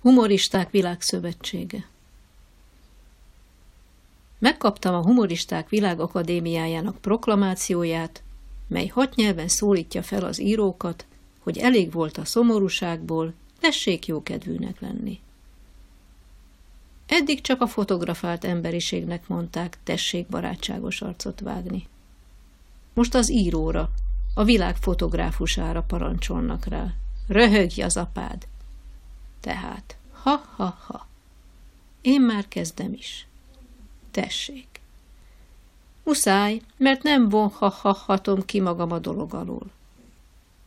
Humoristák Világszövetsége Megkaptam a Humoristák Világakadémiájának proklamációját, mely hat nyelven szólítja fel az írókat, hogy elég volt a szomorúságból, tessék jókedvűnek lenni. Eddig csak a fotografált emberiségnek mondták, tessék barátságos arcot vágni. Most az íróra, a világ fotográfusára parancsolnak rá. Röhögj az apád! Tehát, ha-ha-ha. Én már kezdem is. Tessék. Muszáj, mert nem vonha-ha-hatom ki magam a dolog alól.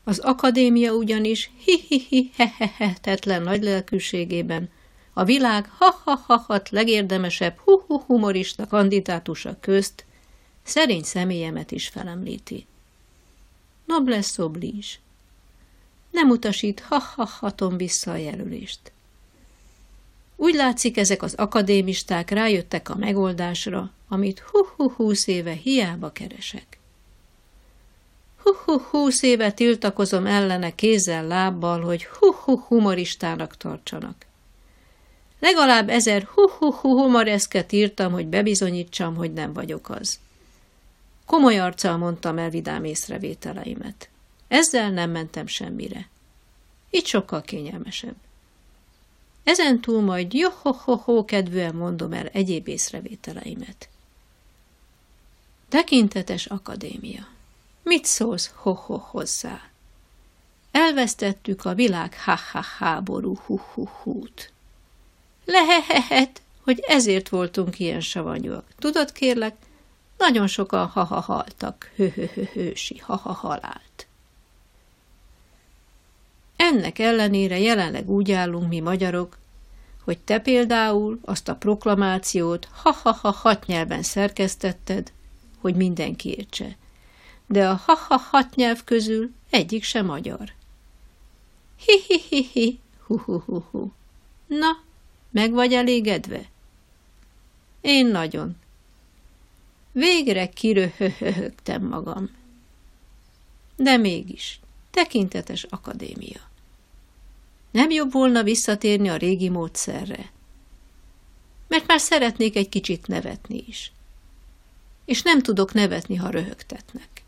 Az akadémia ugyanis hi-hi-hi-he-he-hetetlen nagy lelkűségében a világ ha-ha-ha-hat legérdemesebb hu-hu humorista kandidátusa közt szerény személyemet is felemlíti. Noblesse oblige. Nem utasít ha-ha-hatom vissza a jelölést. Úgy látszik, ezek az akadémisták rájöttek a megoldásra, amit hu-hu-húsz éve hiába keresek. Hu-hu-húsz éve tiltakozom ellene kézzel, lábbal, hogy hu-hu humoristának tartsanak. Legalább ezer hu-hu-hu humoreszket írtam, hogy bebizonyítsam, hogy nem vagyok az. Komoly arccal mondtam el vidám észrevételeimet. Ezzel nem mentem semmire. Így sokkal kényelmesebb. Ezen túl majd jó-ho-ho-ho kedvűen mondom el egyéb észrevételeimet. Tekintetes akadémia. Mit szólsz ho-ho hozzá? Elvesztettük a világ ha-ha háború hu-hu-hút. Lehehet, hogy ezért voltunk ilyen savanyúak. Tudod, kérlek, nagyon sokan ha-ha haltak, hő-hő-hősi ha-ha halált. Ennek ellenére jelenleg úgy állunk mi magyarok, hogy te például azt a proklamációt ha-ha-ha hat nyelven szerkesztetted, hogy mindenki értse. De a ha-ha hat nyelv közül egyik sem magyar. Hi-hi-hi-hi, hu-hu-hu-hu. Na, meg vagy elégedve? Én nagyon. Végre kiröhöhögtem magam. De mégis, tekintetes akadémia. Nem jobb volna visszatérni a régi módszerre? Mert már szeretnék egy kicsit nevetni is. És nem tudok nevetni, ha röhögtetnek.